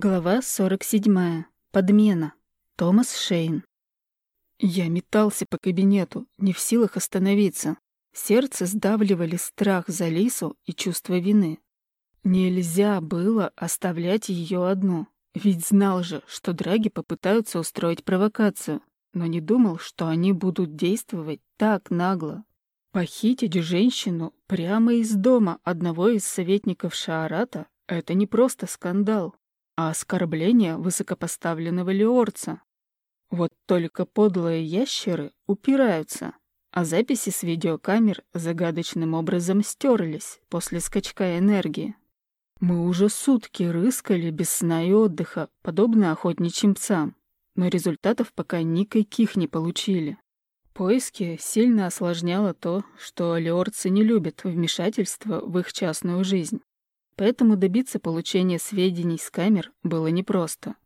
Глава 47. Подмена. Томас Шейн. Я метался по кабинету, не в силах остановиться. Сердце сдавливали страх за Лису и чувство вины. Нельзя было оставлять ее одну, ведь знал же, что драги попытаются устроить провокацию, но не думал, что они будут действовать так нагло. Похитить женщину прямо из дома одного из советников Шаарата — это не просто скандал, а оскорбление высокопоставленного леорца. Вот только подлые ящеры упираются, а записи с видеокамер загадочным образом стерлись после скачка энергии. Мы уже сутки рыскали без сна и отдыха, подобно охотничьим псам, но результатов пока никаких не получили. Поиски сильно осложняло то, что леорцы не любят вмешательства в их частную жизнь поэтому добиться получения сведений с камер было непросто.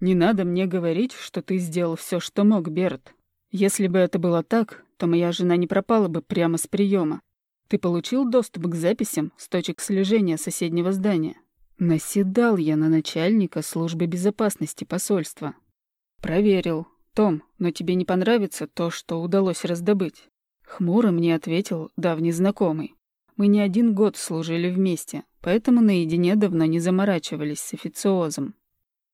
«Не надо мне говорить, что ты сделал все, что мог, Берт. Если бы это было так, то моя жена не пропала бы прямо с приема. Ты получил доступ к записям с точек слежения соседнего здания?» Наседал я на начальника службы безопасности посольства. «Проверил. Том, но тебе не понравится то, что удалось раздобыть?» Хмуро мне ответил давний знакомый. Мы не один год служили вместе, поэтому наедине давно не заморачивались с официозом.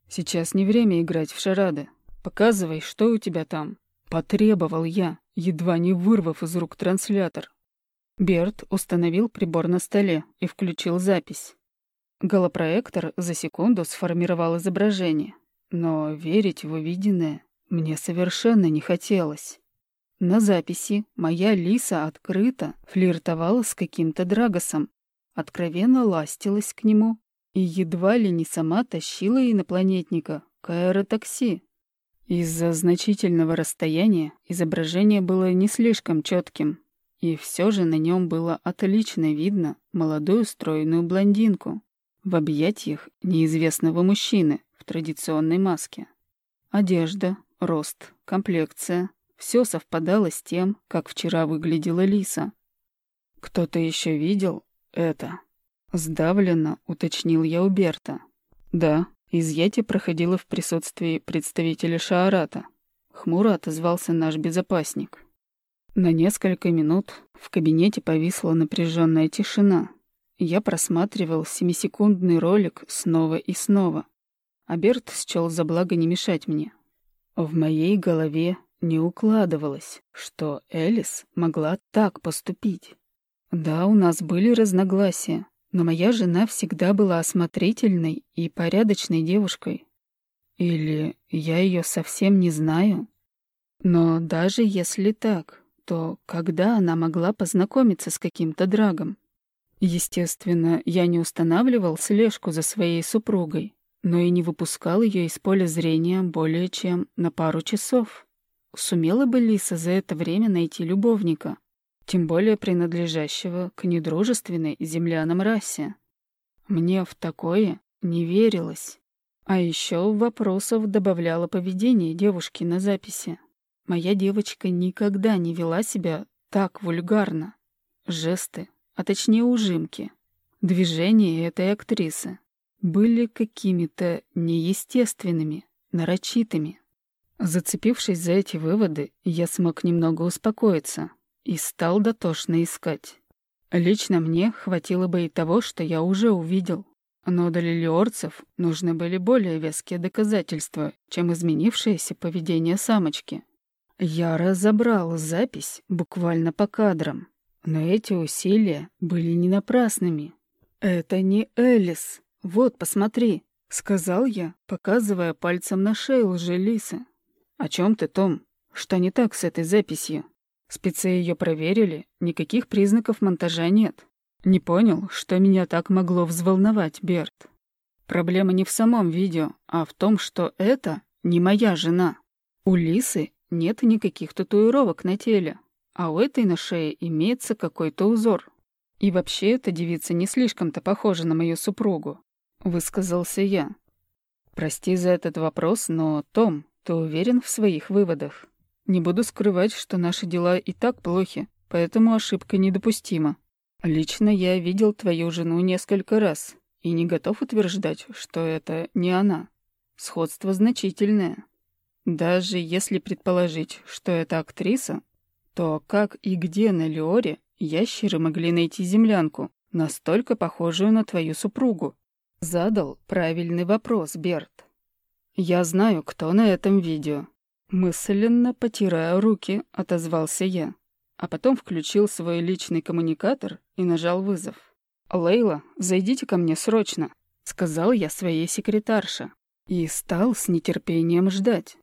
Сейчас не время играть в шарады. Показывай, что у тебя там. Потребовал я, едва не вырвав из рук транслятор. Берт установил прибор на столе и включил запись. Голопроектор за секунду сформировал изображение, но верить в увиденное мне совершенно не хотелось. На записи моя Лиса открыто флиртовала с каким-то Драгосом, откровенно ластилась к нему и едва ли не сама тащила инопланетника к аэротакси. Из-за значительного расстояния изображение было не слишком четким, и все же на нем было отлично видно молодую стройную блондинку в объятиях неизвестного мужчины в традиционной маске. Одежда, рост, комплекция — все совпадало с тем, как вчера выглядела Лиса. Кто-то еще видел это?» Сдавленно уточнил я у Берта. «Да, изъятие проходило в присутствии представителя Шаарата», — хмуро отозвался наш безопасник. На несколько минут в кабинете повисла напряженная тишина. Я просматривал семисекундный ролик снова и снова. А Берт счел за благо не мешать мне. В моей голове не укладывалось, что Элис могла так поступить. Да, у нас были разногласия, но моя жена всегда была осмотрительной и порядочной девушкой. Или я ее совсем не знаю? Но даже если так, то когда она могла познакомиться с каким-то драгом? Естественно, я не устанавливал слежку за своей супругой, но и не выпускал ее из поля зрения более чем на пару часов. Сумела бы Лиса за это время найти любовника? тем более принадлежащего к недружественной землянам расе. Мне в такое не верилось. А еще вопросов добавляло поведение девушки на записи. Моя девочка никогда не вела себя так вульгарно. Жесты, а точнее ужимки, движения этой актрисы были какими-то неестественными, нарочитыми. Зацепившись за эти выводы, я смог немного успокоиться — и стал дотошно искать. Лично мне хватило бы и того, что я уже увидел. Но для лилиорцев нужны были более веские доказательства, чем изменившееся поведение самочки. Я разобрал запись буквально по кадрам, но эти усилия были не напрасными. «Это не Элис. Вот, посмотри», — сказал я, показывая пальцем на шею лжелисы. «О чем ты, Том? Что не так с этой записью?» Спецы ее проверили, никаких признаков монтажа нет. Не понял, что меня так могло взволновать, Берт. Проблема не в самом видео, а в том, что это не моя жена. У Лисы нет никаких татуировок на теле, а у этой на шее имеется какой-то узор. И вообще эта девица не слишком-то похожа на мою супругу, высказался я. Прости за этот вопрос, но, Том, ты уверен в своих выводах? Не буду скрывать, что наши дела и так плохи, поэтому ошибка недопустима. Лично я видел твою жену несколько раз и не готов утверждать, что это не она. Сходство значительное. Даже если предположить, что это актриса, то как и где на Леоре ящеры могли найти землянку, настолько похожую на твою супругу? Задал правильный вопрос Берт. Я знаю, кто на этом видео. Мысленно потирая руки, отозвался я, а потом включил свой личный коммуникатор и нажал вызов. «Лейла, зайдите ко мне срочно», — сказал я своей секретарше. И стал с нетерпением ждать.